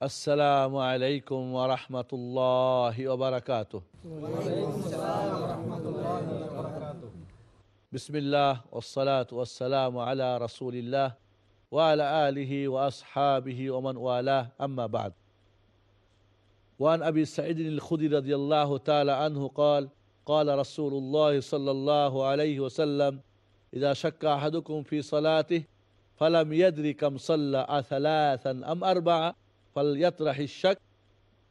السلام عليكم ورحمة الله وبركاته. بسم الله والصلاة والسلام على رسول الله وعلى آله وأصحابه ومن والاه. أما بعد. وعن أبي سعيد الخدري رضي الله تعالى عنه قال قال رسول الله صلى الله عليه وسلم إذا شك أحدكم في صلاته فلم يدر كم صلى ثلاثا أم أربعة ফালিয়াতরাহিশাক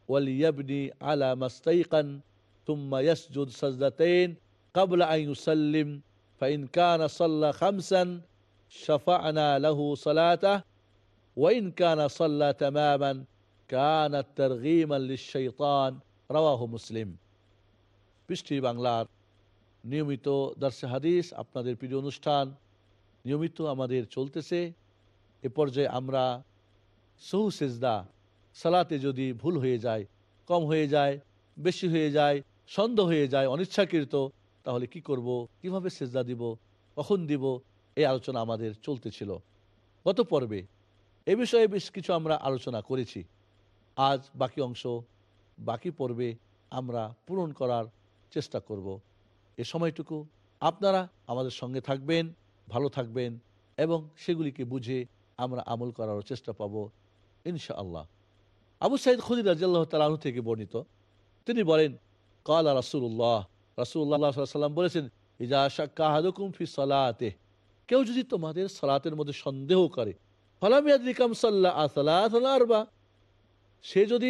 ওয়ালিয়াবনি আলা মাস্তাইকান তুম্মা ইয়াসজুদ সাজদাতাইন ক্বাবলা আন ইউসাল্লিম ফাইন কানা সাল্লা খামসান শাফা'না লাহু সালাতাহ ওয়াইন কানা সাল্লা তামামান কানাত তারগীমান লিশ-শাইতান রাওয়াহু মুসলিম পৃষ্টি বাংলার নিয়মিত দর্শে হাদিস, আপনাদের প্রিয় অনুষ্ঠান নিয়মিত আমাদের চলতেছে। এ পর্যায়ে আমরা সহু সেজদা সালাতে যদি ভুল হয়ে যায়, কম হয়ে যায়, বেশি হয়ে যায় সন্দেহ হয়ে যায়, অনিচ্ছাকৃত, তাহলে কি করব? কীভাবে সেজদা দিব? কখন দিব? এই আলোচনা আমাদের চলতেছিল। গত পর্বে এ বিষয়ে বেশ কিছু আমরা আলোচনা করেছি। আজ বাকি অংশ, বাকি পর্বে আমরা পূরণ করার চেষ্টা করব। এ সময়টুকু আপনারা আমাদের সঙ্গে থাকবেন, ভালো থাকবেন এবং সেগুলিকে বুঝে আমরা আমল করার চেষ্টা পাব। ইনশাআল্লাহ। আবু সাইদ খুদির রাজিয়াল্লাহ তালাহু থেকে বর্ণিত। তিনি বলেন, কালা রাসুল্লাহ রাসুল্লাহ সাল্লাম বলেছেন ফি সালাতে কেউ যদি তোমাদের সালাতের মধ্যে সন্দেহ করে ফলামিয়াদিকাম সাল্লাহ আসালাহ আরবা। সে যদি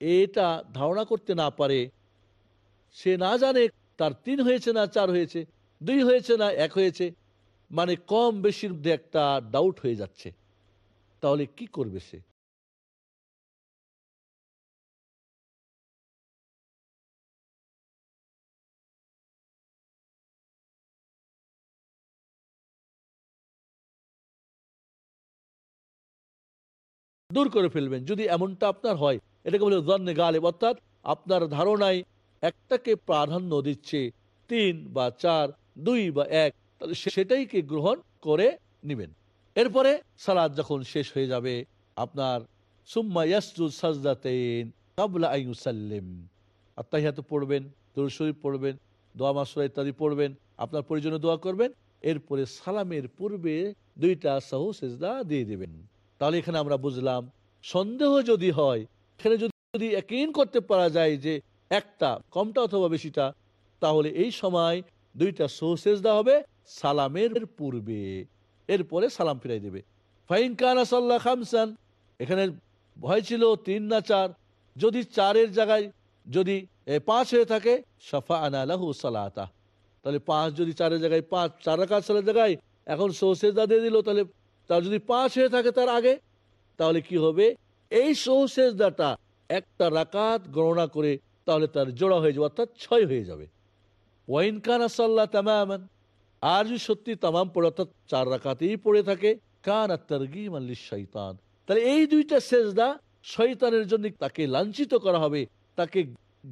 এটা ধারণা করতে না পারে, সে না জানে তার তিন হয়েছে না চার হয়েছে, দুই হয়েছে না এক হয়েছে মানে কম বেশির মধ্যে একটা ডাউট হয়ে যাচ্ছে। তাহলে কি করবে সে? দূর করে ফেলবেন। যদি এমনটা আপনার হয়, এটাকে বলে জন্নে গালেব, অর্থাৎ আপনার ধারণায় একটাকে প্রাধান্য দিচ্ছে, তিন বা চার, দুই বা এক, তাহলে সেটাইকে গ্রহণ করে নেবেন। এরপরে সালাদ যখন শেষ হয়ে যাবে, আপনার সুম্মা ইয়াসজুদ সাজদাতেন কাবলা আইয়ুসাল্লিম আত্মাহিয়াত পড়বেন, দরুদ শরীফ পড়বেন, দোয়া মাসুরা ইত্যাদি পড়বেন, আপনার প্রয়োজনে দোয়া করবেন, এরপরে সালামের পূর্বে দুইটা সাহু সেজদা দিয়ে দেবেন। তাহলে এখানে আমরা বুঝলাম, সন্দেহ যদি হয়, এখানে যদি একইন করতে পারা যায় যে একটা কমটা অথবা বেশিটা, তাহলে এই সময় দুইটা সোসেজদা হবে সালামের পূর্বে। এরপরে সালাম ফিরাই দেবে। ফাইন কানা সাল্লাহ খামসান, এখানে ভয় ছিল তিন না চার। যদি চারের জায়গায় যদি পাঁচ হয়ে থাকে সাফা আনালাহু সালাতা। তাহলে পাঁচ যদি চারের জায়গায় পাঁচ, চার রাকাত সালের জায়গায় এখন সোসেজদা দিয়ে দিল, তাহলে তার যদি পাঁচ হয়ে থাকে তার আগে, তাহলে কি হবে? এই সোসেজদাটা একটা রাকাত গণনা করে তাহলে তার জোড়া হয়ে যাবে, অর্থাৎ ছয় হয়ে যাবে। ওয়াইন খান আসাল্লাহ তামামান, আর যদি সত্যি তামাম পড়ে, অর্থাৎ চার রাকাতেই পড়ে থাকে, কান আর তারগিম আল্লি শৈতান তাহলে এই দুইটা সেজদা শৈতানের জন্য তাকে লাঞ্ছিত করা হবে, তাকে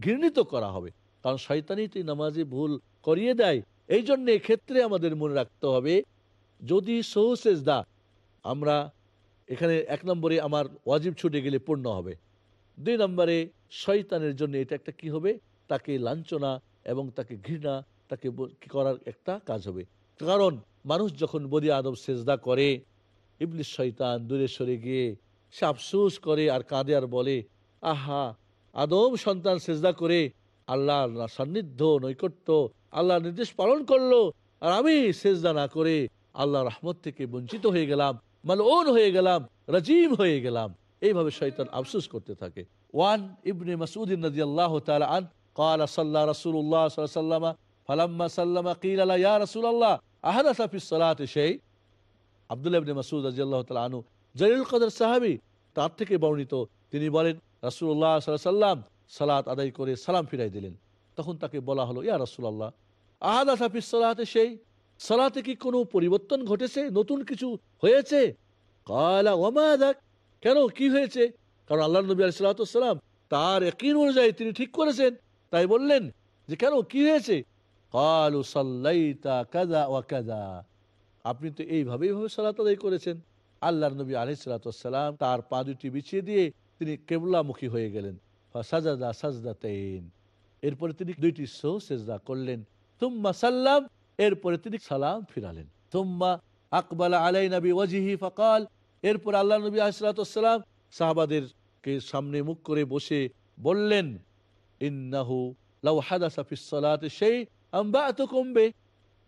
ঘৃণিত করা হবে। কারণ শয়তানই তো নামাজে ভুল করিয়ে দেয়। এই জন্য ক্ষেত্রে আমাদের মনে রাখতে হবে, যদি সৌসেজদা আমরা এখানে এক নম্বরে আমার ওয়াজিব ছুটে গেলে পূর্ণ হবে। দুই নম্বরে শয়তানের জন্য এটা একটা কি হবে? তাকে লাঞ্ছনা এবং তাকে ঘৃণা, তাকে করার একটা কাজ হবে। কারণ মানুষ যখন বদি আদব সেজদা করে ইবলিশ শয়তান দূরে সরে গিয়ে সে আফসুস করে আর কাঁদে আর বলে, আহা, আদম সন্তান সেজদা করে আল্লাহর সান্নিধ্য, নৈকট্য, আল্লাহর নির্দেশ পালন করল। আর আমি সেজদা না করে আল্লাহ রহমত থেকে বঞ্চিত হয়ে গেলাম। মালউন হয়ে গেলাম রাজিম হয়ে গেলাম এইভাবে শয়তান আফসোস করতে থাকে ওয়ান ইবনে মাসউদিন রাদিয়াল্লাহু তাআলা আন قال صلى رسول الله صلى الله عليه وسلم فلما سلم قيل له يا رسول الله احدث في الصلاه شيء আব্দুল্লাহ ইবনে মাসউদ রাদিয়াল্লাহু তাআলা আনহু জলিল কদর সাহাবী তার থেকে বর্ণিত তিনি বলেন রাসূলুল্লাহ সাল্লাল্লাহু আলাইহি সাল্লাম সালাত আদায় করে সালাম ফিরাই দিলেন তখন তাকে বলা হলো ইয়া রাসূলুল্লাহ আহাদাসা ফিস সালাতে সেই সালাতে কি কোনো পরিবর্তন ঘটেছে? নতুন কিছু হয়েছে? কালা ওমাদাক কেন? কি হয়েছে? কারণ আল্লাহ নবী আলাইসালাম তার একই অনুযায়ী তিনি ঠিক করেছেন। তাই বললেন যে, কেন? কি হয়েছে? কালু সাল্লাইতা কাদা ওয়া কাদা আপনি তো এইভাবে এইভাবে সালাত আদায় করেছেন। আল্লাহ নবী আলহিসাল্লাম তার পা দুটি বিছিয়ে দিয়ে তিনি কেবলামুখী হয়ে গেলেন। সাজাদা সাজদা তেইন এরপরে তিনি দুইটি সো সেজদা করলেন। তুম্মা সাল্লাম এরপরে তিনি সালাম ফিরালেন। তুম্মা আকবালা আলাই নবী ওয়াজিহি ফকাল। এরপর আল্লাহ নবী আসলাতাম সাহাবাদেরকে সামনে মুখ করে বসে বললেন, ইন্নাহু লাউ হাদাসা ফিস সালাতে সেই আম্বাআতু কমবে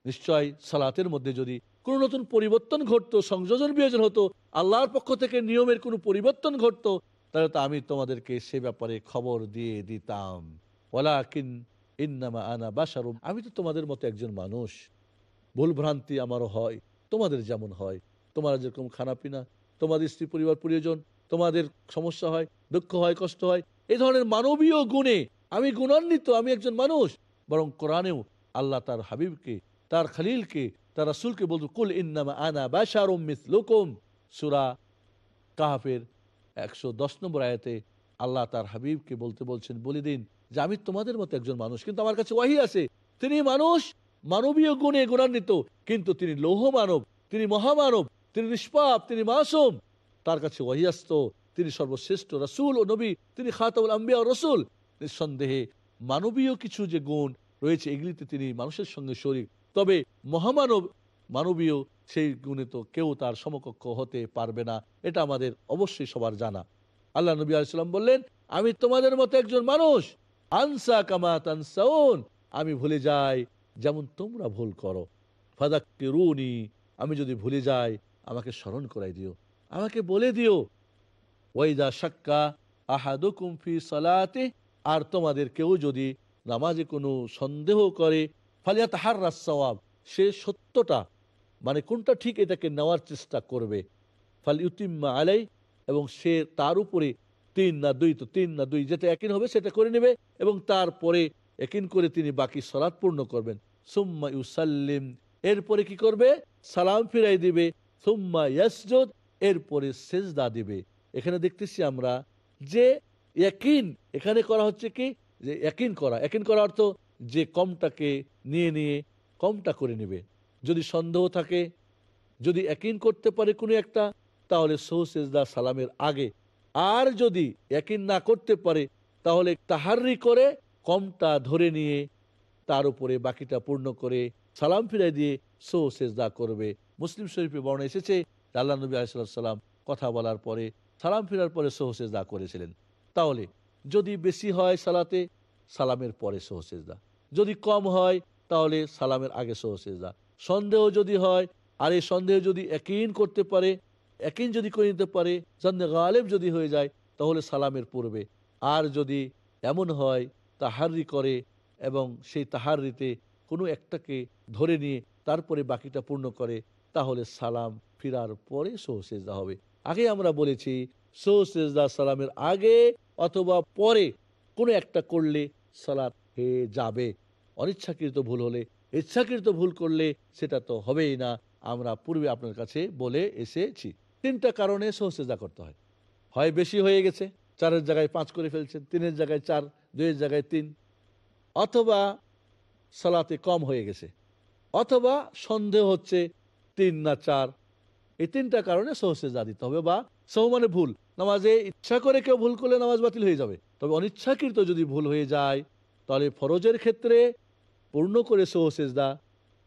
নিশ্চয় সালাতের মধ্যে যদি কোনো নতুন পরিবর্তন ঘটতো, সংযোজন বিয়োজন হতো, আল্লাহর পক্ষ থেকে নিয়মের কোনো পরিবর্তন ঘটতো, তাহলে তো আমি তোমাদেরকে সে ব্যাপারে খবর দিয়ে দিতাম। ওলাকিন ইন্নামা আনা বাসারুম আমি তো তোমাদের মতো একজন মানুষ। ভুল ভ্রান্তি আমারও হয়, তোমাদের যেমন হয়। তোমার যেরকম খানাপিনা, তোমাদের স্ত্রী পরিবার প্রিয়জন, তোমাদের সমস্যা হয়, দুঃখ হয়, কষ্ট হয় এই ধরনের মানবীয় গুণে আমি গুণান্বিত, আমি একজন মানুষ। বরং কোরআনেও আল্লাহ তার হাবিবকে, তার খালিলকে, তার রাসুলকে বলতো, কুল ইন্নামা আনা বাসারুম মিসলুকুম। সুরা কাহাফের একশো দশ নম্বর আয়াতে আল্লাহ তার হাবিবকে বলতে বলছেন বলে দিন যে আমি তোমাদের মতো একজন মানুষ, কিন্তু আমার কাছে ওয়াহি আছে। তিনি মানুষ, মানবীয় গুণে গুণান্বিত, কিন্তু তিনি লৌহ মানব, তিনি মহামানব, তিনি নিষ্পাপ, তিনি মাসুম। তার কাছে ওয়াহি আসত, তিনি সর্বশ্রেষ্ঠ রসুল ও নবী, তিনি খাতাউল আম্বিয়া ও রসুল। নিঃসন্দেহে মানবীয় কিছু যে গুণ রয়েছে, এগুলিতে তিনি মানুষের সঙ্গে শরীর তবে মহামানব, মানবীয়, সেই গুণে তো কেউ তার সমকক্ষ হতে পারবে না, এটা আমাদের অবশ্যই সবার জানা। আল্লাহ নবী আলাইসাল্লাম বললেন, আমি তোমাদের মতো একজন মানুষ আনসা কামা তানসাউন, আমি ভুলে যাই যেমন তোমরা ভুল করো। ফাদাক্কি রুনি আমি যদি ভুলে যাই, আমাকে স্মরণ করাই দিও। আমাকে বলে দিও, ওয়াইদা সাক্কা আহাদুকুম ফি সালাতে, আর তোমাদের কেউ যদি নামাজে কোনো সন্দেহ করে ফালিয়া তাহার রাসওয়াব সে সত্যটা মানে কোনটা ঠিক এটাকে নেওয়ার চেষ্টা করবে। ফাল ইউতিম্মা আলাই এবং সে তার উপরে তিন না দুই তো তিন না দুই, যেটা একিন হবে সেটা করে নেবে এবং তারপরে একিন করে তিনি বাকি সলাৎ পূর্ণ করবেন। সুম্মা ইউসাল্লিম, এরপরে কি করবে? সালাম ফিরাই দিবে। সুম্মা ইয়াসজুদ, এরপরে সেজদা দিবে। এখানে দেখতেছি আমরা যে একিন, এখানে করা হচ্ছে কি? যে একিন করা। একিন করা অর্থ যে কমটাকে নিয়ে নিয়ে কমটা করে নেবে। যদি সন্দেহ থাকে, যদি একিন করতে পারে কোনো একটা, তাহলে সৌসেজদা সালামের আগে আর যদি একিন না করতে পারে, তাহলে তাহারি করে কমটা ধরে নিয়ে তার উপরে বাকিটা পূর্ণ করে সালাম ফিরাই দিয়ে সো সেজদা করবে। মুসলিম শরীফে বর্ণা এসেছে, আল্লাহ নবী আলাইসাল্লাম কথা বলার পরে, সালাম ফিরার পরে সহ সেজদা করেছিলেন। তাহলে যদি বেশি হয় সালাতে, সালামের পরে সহ সেজদা। যদি কম হয়, তাহলে সালামের আগে সহ সেজদা। সন্দেহ যদি হয়, আর এই সন্দেহ যদি একিন করতে পারে একিন যদি করে নিতে পারে সন্দেহ গালেব যদি হয়ে যায়, তাহলে সালামের পূর্বে। আর যদি এমন হয় তাহারি করে এবং সেই তাহারিতে কোনো একটাকে ধরে নিয়ে তারপরে বাকিটা পূর্ণ করে, তাহলে সালাম ফিরার পরে সৌসেজদা হবে। আগে আমরা বলেছি সৌসেজদা সালামের আগে অথবা পরে কোনো একটা করলে সালাত হয়ে যাবে। অনিচ্ছাকৃত ভুল হলে, ইচ্ছাকৃত ভুল করলে সেটা তো হবেই না। আমরা পূর্বে আপনার কাছে বলে এসেছি। তিনটা কারণে সহসেজা করতে হয়। হয় বেশি হয়ে গেছে, চারের জায়গায় পাঁচ করে ফেলছেন, তিনের জায়গায় চার, দুইয়ের জায়গায় তিন, অথবা সালাতে কম হয়ে গেছে, অথবা সন্দেহ হচ্ছে তিন না চার। এই তিনটা কারণে সহসেজা দিতে হবে বা সহ মানে ভুল। নামাজে ইচ্ছা করে কেউ ভুল করলে নামাজ বাতিল হয়ে যাবে। তবে অনিচ্ছাকৃত যদি ভুল হয়ে যায়, তাহলে ফরজের ক্ষেত্রে পূর্ণ করে সহসেজদা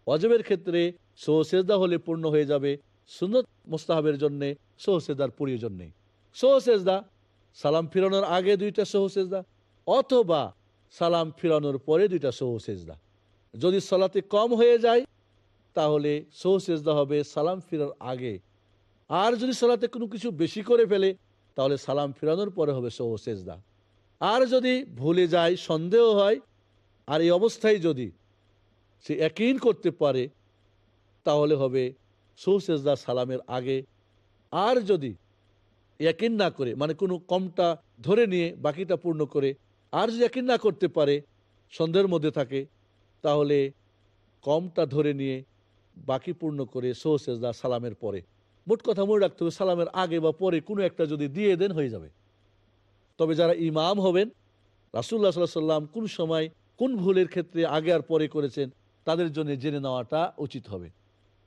অজবের ক্ষেত্রে সহসেজদা হলে পূর্ণ হয়ে যাবে। সুনত মোস্তাহাবের জন্যে সহসেজদার প্রয়োজন নেই সহসেজদা সালাম ফিরানোর আগে দুইটা সহসেজদা অথবা সালাম ফিরানোর পরে দুইটা সহসেজদা যদি সলাতে কম হয়ে যায়, তাহলে সহসেজদা হবে সালাম ফিরার আগে। আর যদি সলাতে কোনো কিছু বেশি করে ফেলে, তাহলে সালাম ফিরানোর পরে হবে সহসেজদা আর যদি ভুলে যায়, সন্দেহ হয়, আর এই অবস্থায় যদি সে একইন করতে পারে, তাহলে হবে সৌসেজদা সালামের আগে আর যদি একিন না করে মানে কোনো কমটা ধরে নিয়ে, বাকিটা পূর্ণ করে, আর যদি একিন না করতে পারে, সন্দেহের মধ্যে থাকে, তাহলে কমটা ধরে নিয়ে, বাকি পূর্ণ করে সৌসেজদা সালামের পরে। মোট কথা মনে রাখতে হবে, সালামের আগে বা পরে কোনো একটা যদি দিয়ে দেন, হয়ে যাবে। তবে যারা ইমাম হবেন রাসুল্লাহ সাল্লাহ সাল্লাম কোন সময় কোন ভুলের ক্ষেত্রে আগে আর পরে করেছেন, তাদের জন্য জেনে নেওয়াটা উচিত হবে।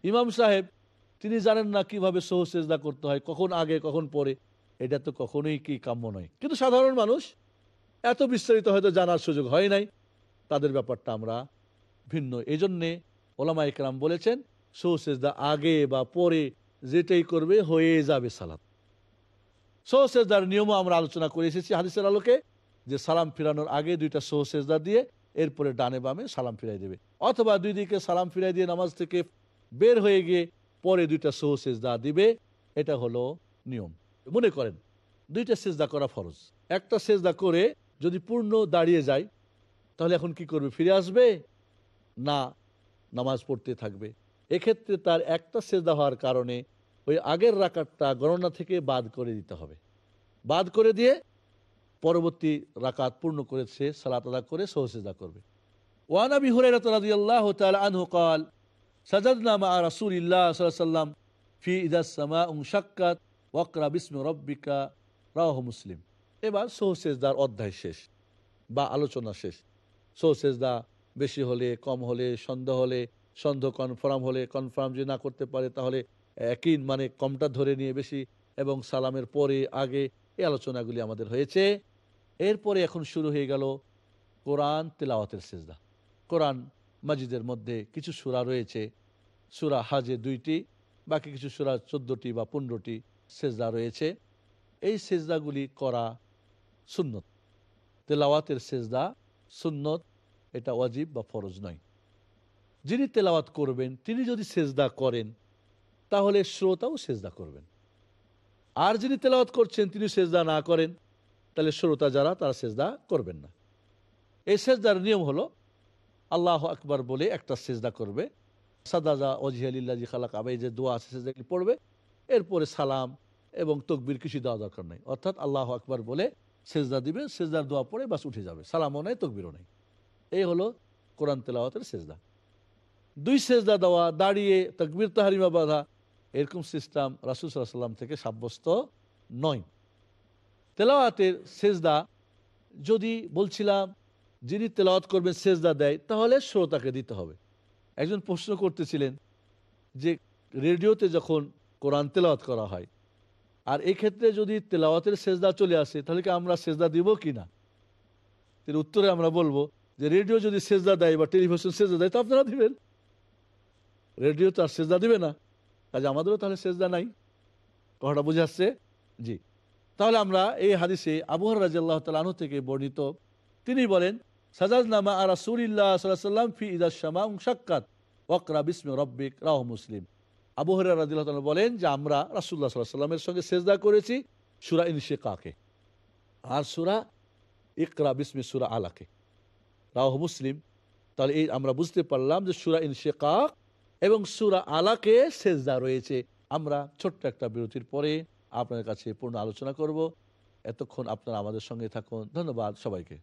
ইমাম সাহেব তিনি জানেন না কীভাবে সহসেজদা করতে হয়, কখন আগে, কখন পরে। এটা তো কখনোই কি কাম্য নয়। কিন্তু সাধারণ মানুষ, এত বিস্তারিত হয়তো জানার সুযোগ হয় নাই। তাদের ব্যাপারটা আমরা ভিন্ন। এই জন্যে ওলামা ইকরাম বলেছেন সৌসেজদা আগে বা পরে যেটাই করবে হয়ে যাবে সালাত। সৌসেজদার নিয়মও আমরা আলোচনা করে এসেছি হাদিসের আলোকে, যে সালাম ফিরানোর আগে দুইটা সৌসেজদা দিয়ে এরপরে ডানে বামে সালাম ফিরাই দেবে। অথবা দুই দিকে সালাম ফিরাই দিয়ে নামাজ থেকে বের হয়ে গিয়ে পরে দুইটা সহ সেজদা দিবে, এটা হলো নিয়ম। মনে করেন, দুইটা সেজদা করা ফরজ। একটা সেজদা করে যদি পূর্ণ দাঁড়িয়ে যায়, তাহলে এখন কি করবে, ফিরে আসবে? না, নামাজ পড়তে থাকবে। এক্ষেত্রে তার একটা সেজদা হওয়ার কারণে ওই আগের রাকাতটা গণনা থেকে বাদ করে দিতে হবে। বাদ করে দিয়ে পরবর্তী রাকাত পূর্ণ করেছে, সালাত আদা করে সহসেজা করবে। ওয়ানাবি হরে রাত তাল আনহু ফি রব্বিকা রাহ মুসলিম। এবার অধ্যায় শেষ বা আলোচনা বেশি হলে, কম হলে হলে কনফার্ম হলে কনফার্ম যদি না করতে পারে তাহলে একই মানে কমটা ধরে নিয়ে বেশি এবং সালামের পরে, আগে এই আলোচনাগুলি আমাদের হয়েছে। এরপরে এখন শুরু হয়ে গেল কোরআন তেলাওয়াতের সেজদা। কোরআন মাজিদের মধ্যে কিছু সুরা রয়েছে। সুরা হাজে দুইটি, বাকি কিছু সুরা চোদ্দোটি বা পনেরোটি সেজদা রয়েছে। এই সেজদাগুলি করা সুন্নত। তেলাওয়াতের সেজদা সুন্নত, এটা ওয়াজিব বা ফরজ নয়। যিনি তেলাওয়াত করবেন, তিনি যদি সেজদা করেন, তাহলে শ্রোতাও সেজদা করবেন। আর যিনি তেলাওয়াত করছেন, তিনি সেজদা না করেন, তাহলে শ্রোতা যারা, তারা সেজদা করবেন না। এই সেজদার নিয়ম হলো আল্লাহ আকবার বলে একটা সেজদা করবে। সাদাজা ওজিহালিল্লাজি খালাক আবাই যে দোয়া আছে সেজদাগুলি পড়বে? এরপরে সালাম এবং তকবির কিছু দেওয়া দরকার নেই। অর্থাৎ আল্লাহ আকবার বলে সেজদা দিবে, সেজদার দোয়া পড়ে বাস উঠে যাবে। সালামও নেই, তকবিরও নেই। এই হলো কোরআন তেলাওয়াতের সেজদা। দুই সেজদা দেওয়া, দাঁড়িয়ে তকবির তাহারিমা বাধা, এরকম সিস্টেম রাসুল সাল্লাম থেকে সাব্যস্ত নয়। তেলাওয়াতের সেজদা, যদি বলছিলাম যিনি তেলাওয়াত করবেন, সেজদা দেয়, তাহলে শ্রোতাকে দিতে হবে। একজন প্রশ্ন করতেছিলেন যে, রেডিওতে যখন কোরআন তেলাওয়াত করা হয়, আর এই ক্ষেত্রে যদি তেলাওয়াতের সেজদা চলে আসে, তাহলে কি আমরা সেজদা দিব কি না? এর উত্তরে আমরা বলব যে, রেডিও যদি সেজদা দেয় বা টেলিভিশন সেজদা দেয়, তো আপনারা দিবেন। রেডিও তো আর সেজদা দিবে না। কাজে আমাদেরও তাহলে সেজদা নাই। কথাটা বুঝে আসছে? জি। তাহলে আমরা এই হাদিসে আবহাওয়ার রাজি আল্লাহ তালু থেকে বর্ণিত, তিনি বলেন সাজাজ নামা আর রাসুলিল্লাহ সাল্লাম ফি ইদাসমা সাক্ষাৎ ওকরা বিস্ম রব্বিক রাহ মুসলিম আবু হরিয়া বলেন যে, আমরা রাসুল্লাহ সাল্লাহ সাল্লামের সঙ্গে সেজদা করেছি সুরা ইনশে কাকে আর সুরা ইকরা বিসমি সুরা আলাকে। রাহ মুসলিম। তাহলে এই আমরা বুঝতে পারলাম যে সুরা ইনশে কাক এবং সুরা আলাকে সেজদা রয়েছে। আমরা ছোট্ট একটা বিরতির পরে আপনাদের কাছে পূর্ণ আলোচনা করব। এতক্ষণ আপনারা আমাদের সঙ্গে থাকুন। ধন্যবাদ সবাইকে।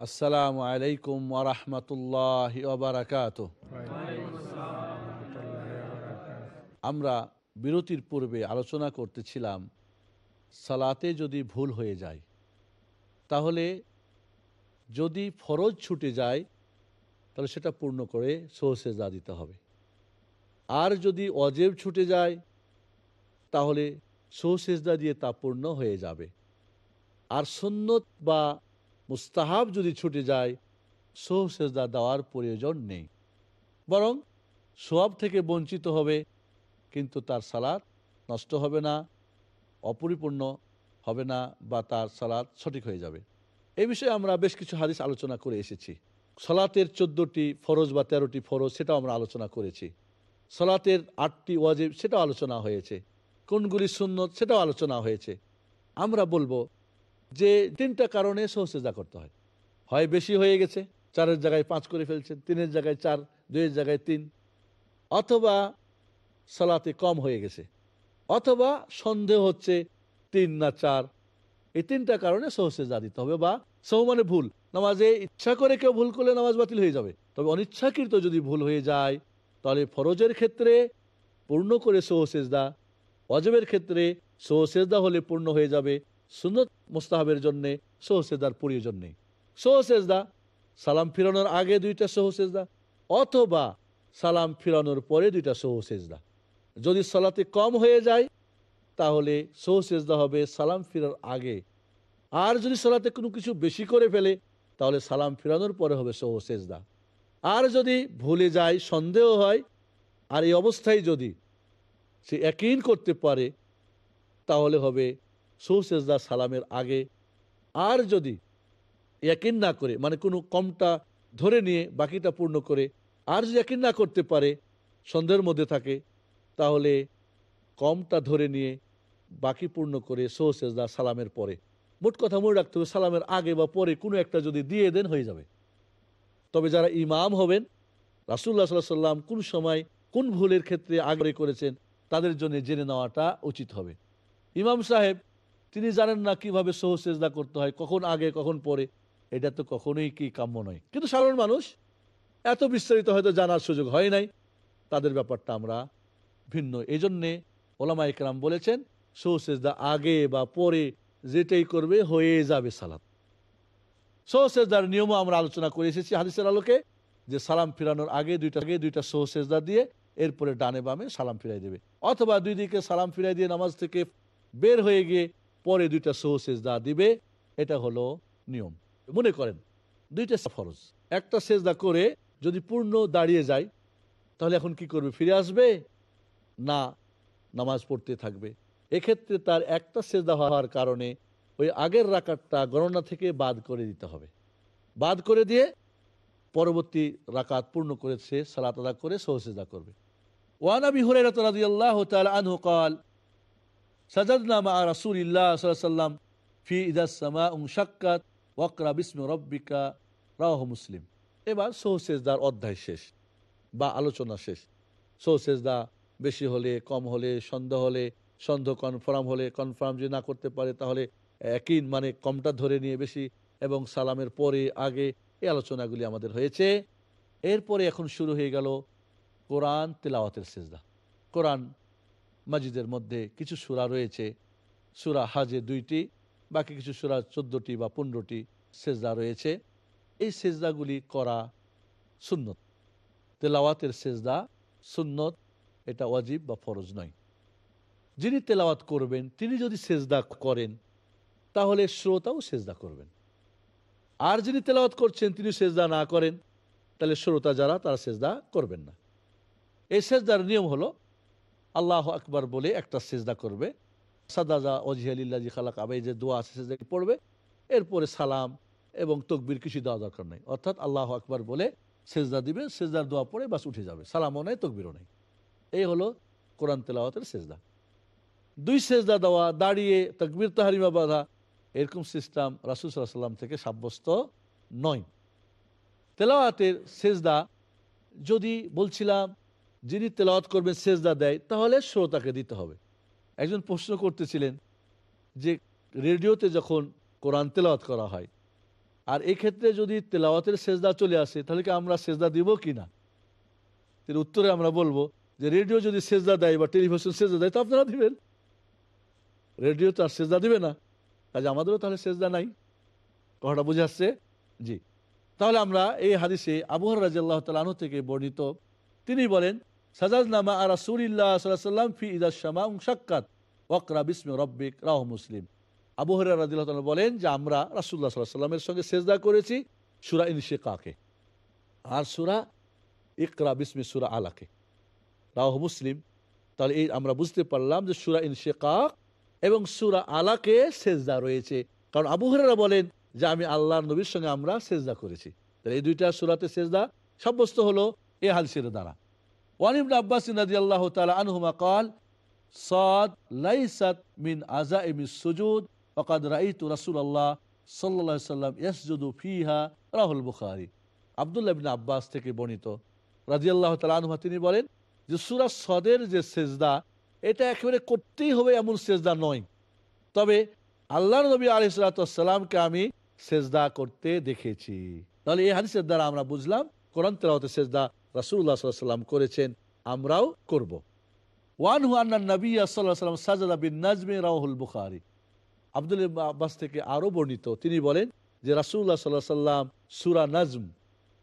আসসালামু আলাইকুম ওরহমতুল্লাহ ওবরাকাত আমরা বিরতির পূর্বে আলোচনা করতেছিলাম, সালাতে যদি ভুল হয়ে যায়, তাহলে যদি ফরজ ছুটে যায়, তাহলে সেটা পূর্ণ করে সহসেজা দিতে হবে। আর যদি অজেব ছুটে যায়, তাহলে সহসেজদা দিয়ে তা পূর্ণ হয়ে যাবে। আর সন্ন্যত বা মুস্তাহাব যদি ছুটে যায় সহসেজদা দেওয়ার প্রয়োজন নেই। বরং সোয়াব থেকে বঞ্চিত হবে, কিন্তু তার সালাদ নষ্ট হবে না, অপরিপূর্ণ হবে না বা তার সালাদ সঠিক হয়ে যাবে। এই বিষয়ে আমরা বেশ কিছু হাদিস আলোচনা করে এসেছি। সলাতের চোদ্দোটি ফরজ বা তেরোটি ফরজ সেটাও আমরা আলোচনা করেছি। সলাতের আটটি ওয়াজিব সেটাও আলোচনা হয়েছে। কোনগুলি সুন্নত সেটাও আলোচনা হয়েছে। আমরা বলব যে তিনটা কারণে সহসেজা করতে হয়। হয় বেশি হয়ে গেছে, চারের জায়গায় পাঁচ করে ফেলছেন, তিনের জায়গায় চার, দুইয়ের জায়গায় তিন, অথবা সলাতে কম হয়ে গেছে, অথবা সন্দেহ হচ্ছে তিন না চার। এই তিনটা কারণে সহসেজা দিতে হবে বা সহ মানে ভুল। নামাজে ইচ্ছা করে কেউ ভুল করলে নামাজ বাতিল হয়ে যাবে। তবে অনিচ্ছাকৃত যদি ভুল হয়ে যায়, তাহলে ফরজের ক্ষেত্রে পূর্ণ করে সহসেজদা অজবের ক্ষেত্রে সহসেজদা হলে পূর্ণ হয়ে যাবে সুনত মোস্তাহাবের জন্যে সহসেদার প্রয়োজন। নেই সহসেজদা সালাম ফিরানোর আগে দুইটা সহসেজদা অথবা সালাম ফিরানোর পরে দুইটা সহু সেজদা। যদি সালাতে কম হয়ে যায়, তাহলে সহু সেজদা হবে সালাম ফিরার আগে। আর যদি সালাতে কোনো কিছু বেশি করে ফেলে, তাহলে সালাম ফিরানোর পরে হবে সহু সেজদা। আর যদি ভুলে যায়, সন্দেহ হয়, আর এই অবস্থায় যদি সে একইন করতে পারে, তাহলে হবে সহু সেজদা সালামের আগে। আর যদি একিন না করে মানে কোনো কমটা ধরে নিয়ে, বাকিটা পূর্ণ করে, আর যদি একিন না করতে পারে, সন্দেহের মধ্যে থাকে, তাহলে কমটা ধরে নিয়ে, বাকি পূর্ণ করে সোহসেজদা সালামের পরে। মোট কথা মনে রাখতে হবে, সালামের আগে বা পরে কোনো একটা যদি দিয়ে দেন, হয়ে যাবে। তবে যারা ইমাম হবেন রাসুল্লাহ সাল্লাহ সাল্লাম কোন সময় কোন ভুলের ক্ষেত্রে আগ্রহ করেছেন তাদের জন্য জেনে নেওয়াটা উচিত হবে। ইমাম সাহেব, তিনি জানেন না কীভাবে সহসেজদা করতে হয়, কখন আগে, কখন পরে। এটা তো কখনোই কি কাম্য নয়। কিন্তু সাধারণ মানুষ, এত বিস্তারিত হয়তো জানার সুযোগ হয় নাই। তাদের ব্যাপারটা আমরা ভিন্ন। এই জন্যে ওলামা ইকরাম বলেছেন সৌসেজদা আগে বা পরে যেটাই করবে হয়ে যাবে সালাত। সৌসেজদার নিয়মও আমরা আলোচনা করে এসেছি হাদিসের আলোকে, যে সালাম ফিরানোর আগে দুইটা আগে দুইটা সৌসেজদা দিয়ে এরপরে ডানে বামে সালাম ফিরাই দেবে। অথবা দুই দিকে সালাম ফিরাই দিয়ে নামাজ থেকে বের হয়ে গিয়ে পরে দুইটা সৌসেজদা দিবে। এটা হলো নিয়ম। মনে করেন, দুইটা ফরজ। একটা সেজদা করে যদি পূর্ণ দাঁড়িয়ে যায়, তাহলে এখন কি করবে? ফিরে আসবে? না, নামাজ পড়তে থাকবে। এক্ষেত্রে তার একটা সেজদা হওয়ার কারণে ওই আগের রাকাতটা গণনা থেকে বাদ করে দিতে হবে। বাদ করে দিয়ে পরবর্তী রাকাত পূর্ণ করে সে সালাত আদা করে সহসেজদা করবে। ওয়ানাবি হুরাইরাত রাদিয়াল্লাহু তাআলা আনহু قال سجدنا مع رسول الله صلى الله عليه وسلم في إذا السماء انشقت ওয়াকরা বিস্মি রব্বিকা রাহ মুসলিম এবার সৌসেজদার অধ্যায় শেষ বা আলোচনা শেষ সৌসেজদা বেশি হলে কম হলে সন্দেহ হলে সন্দেহ কনফার্ম হলে কনফার্ম যে না করতে পারে তাহলে একই মানে কমটা ধরে নিয়ে বেশি এবং সালামের পরে আগে এই আলোচনাগুলি আমাদের হয়েছে এরপরে এখন শুরু হয়ে গেল কোরআন তেলাওয়াতের সেজদা। কোরআন মাজিদের মধ্যে কিছু সুরা রয়েছে। সুরা হাজে দুইটি, বাকি কিছু সুরা চোদ্দোটি বা পনেরোটি সেজদা রয়েছে। এই সেজদাগুলি করা সুন্নত। তেলাওয়াতের সেজদা সুন্নত, এটা ওয়াজিব বা ফরজ নয়। যিনি তেলাওয়াত করবেন, তিনি যদি সেজদা করেন, তাহলে শ্রোতাও সেজদা করবেন। আর যিনি তেলাওয়াত করছেন তিনি সেজদা না করেন, তাহলে শ্রোতা যারা, তারা সেজদা করবেন না। এই সেজদার নিয়ম হলো, আল্লাহ আকবার বলে একটা সেজদা করবে। সাদাজা ওজিহালিল্লাজি খালাক আবাই যে দোয়া আছে সেজদা পড়বে? এরপরে সালাম এবং তকবির কিছু দেওয়া দরকার নেই। অর্থাৎ আল্লাহ আকবার বলে সেজদা দিবে, সেজদার দোয়া পড়ে বাস উঠে যাবে। সালামও নেই, তকবিরও নেই। এই হলো কোরআন তেলাওয়াতের সেজদা। দুই সেজদা দেওয়া, দাঁড়িয়ে তকবির তাহারিমা বাধা, এরকম সিস্টেম রাসুল সাল্লাম থেকে সাব্যস্ত নয়। তেলাওয়াতের সেজদা, যদি বলছিলাম যিনি তেলাওয়াত করবেন, সেজদা দেয়, তাহলে শ্রোতাকে দিতে হবে। একজন প্রশ্ন করতেছিলেন যে, রেডিওতে যখন কোরআন তেলাওয়াত করা হয়, আর ক্ষেত্রে যদি তেলাওয়াতের সেজদা চলে আসে, তাহলে কি আমরা সেজদা দিব কি না? এর উত্তরে আমরা বলব যে, রেডিও যদি সেজদা দেয় বা টেলিভিশন সেজদা দেয়, তো আপনারা দিবেন। রেডিও তো আর সেজদা দিবে না। কাজে আমাদেরও তাহলে সেজদা নাই। কথাটা বুঝে আসছে? জি। তাহলে আমরা এই হাদিসে আবহাওয়ার রাজিয়াল্লাহ তালু থেকে বর্ণিত। তিনি বলেন সাজাজ নামা আর রাসুলিল্লাহ সাল্লাম ফি ইদাসমা সাক্ষাৎ ওকরা বিস্ম রব্বিক রাহ মুসলিম। আবু হরিয়া বলেন যে আমরা রাসুল্লাহ সাল্লাহ সঙ্গে সেজদা করেছি সুরা ইনশে কাকে আর সুরা ইকরা বিসমি সুরা আলাকে। রাহ মুসলিম। তাহলে এই আমরা বুঝতে পারলাম যে সুরা ইনশে কাক এবং সুরা আলাকে সেজদা রয়েছে। কারণ আবু হরেরা বলেন যে আমি আল্লাহ নবীর সঙ্গে আমরা সেজদা করেছি। তাহলে এই দুইটা সুরাতে সেজদা সাব্যস্ত হলো, এ হালসির দ্বারা। ওয়ানিম আব্বাস আল্লাহ তালা আনহুমা কাল সাদ লাইসাত মিন আজা ইমিস সুজুদ ওকাদ রাইতু রাসুল আল্লাহ সাল্লাহ সাল্লাম ইয়াসজুদু ফিহা রাহুল বুখারি আবদুল্লাহ আব্বাস থেকে বর্ণিত রাজি আল্লাহ তালা আনহুমা তিনি বলেন যে, সুরা সদের যে সেজদা, এটা একেবারে করতেই হবে এমন সেজদা নয়। তবে আল্লাহ নবী আলিসাল্লামকে আমি সেজদা করতে দেখেছি। তাহলে এই হাদিসের দ্বারা আমরা বুঝলাম, কোরআন তেলাওতে সেজদা রাসুল্লাহ সাল্লাম করেছেন, আমরাও করব। ওয়ান হুয়ান্না নবী সাল্লাম সাজাদা বিন নাজমে রাহুল বুখারি। আবদুল আব্বাস থেকে আরও বর্ণিত, তিনি বলেন যে রাসুল্লাহ সাল্লাহ সাল্লাম সুরা নাজম,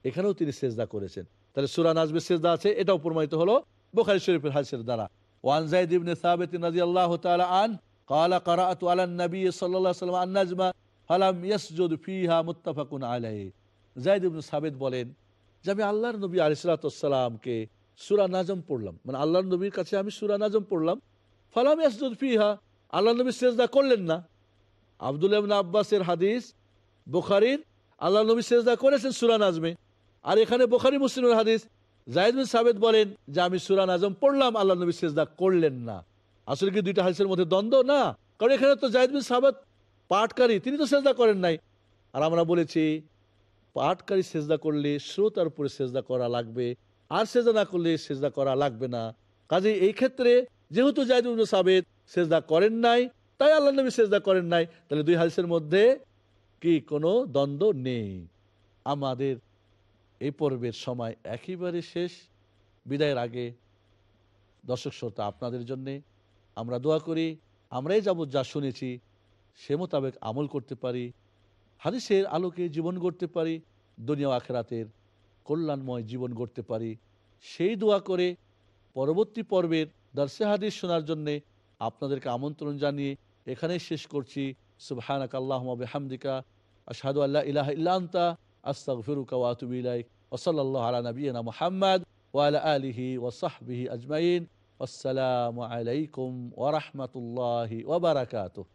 এখানেও তিনি সেজদা করেছেন। তাহলে সুরা নাজমে সেজদা আছে, এটাও প্রমাণিত হলো বোখারি শরীফের হাসের দ্বারা। ওয়ান জাইদ ইবনে সাবেত রাজি আল্লাহ তাআলা আন, কালা কারাত আলান নবী সাল্লাহ সাল্লাম আন আন্নাজমা ফালাম ইয়াসজুদ ফিহা মুত্তাফাকুন আলাইহি। জাইদ ইবনে সাবেত বলেন যে আমি আল্লাহর নবী আলিসালামকে সুরা নাজম পড়লাম। মানে আল্লাহর নবীর কাছে আমি সুরা নাজম পড়লাম। ফালাম ফিহা আল্লাহ নবী সেজদা করলেন না। আব্দুল আব্বাসের হাদিস, বুখারীর আল্লাহ নবী সেজদা করেছেন সুরা নাজমে। আর এখানে বোখারি মুসলিমের হাদিস জাহিদ বিন সাবেদ বলেন যে আমি সুরা নাজম পড়লাম আল্লাহ নবী সেজদা করলেন না। আসলে কি দুইটা হাদিসের মধ্যে দ্বন্দ্ব? না। কারণ এখানে তো জাহিদ বিন সাবেদ পাঠকারী, তিনি তো সেজদা করেন নাই। আর আমরা বলেছি পাঠকারী সেজদা করলে শ্রোতার উপরে সেজদা করা লাগবে, আর সেজদা না করলে সেজদা করা লাগবে না। কাজে এই ক্ষেত্রে যেহেতু জাহিদ বিন সাবেদ সেজদা করেন নাই, তাই আল্লাহ নবী সেজদা করেন নাই, তাহলে দুই হাদিসের মধ্যে কি কোনো দ্বন্দ্ব নেই? আমাদের এই পর্বের সময় একেবারে শেষ। বিদায়ের আগে দর্শক শ্রোতা, আপনাদের জন্যে আমরা দোয়া করি, আমরাই যাবৎ যা শুনেছি সে মোতাবেক আমল করতে পারি। হাদিসের আলোকে জীবন গড়তে পারি, দুনিয়া আখেরাতের কল্যাণময় জীবন গড়তে পারি। সেই দোয়া করে পরবর্তী পর্বের দর্শে হাদিস শোনার জন্যে আপনাদেরকে আমন্ত্রণ জানিয়ে এখানেই শেষ করছি। সুবহানাক আল্লাহুম্মা বিহামদিকা, আশহাদু আল্লা ইলাহা ইল্লা আনতা, আস্তাগফিরুকা ওয়া আতুবু ওয়া সাল্লাল্লাহু আলা নাবিয়িনা মুহাম্মদ ওয়া আলা আলিহি ওয়া সাহবিহি আজমাইন। আসসালামু আলাইকুম ওয়া রাহমাতুল্লাহি ওয়া বারাকাতুহু।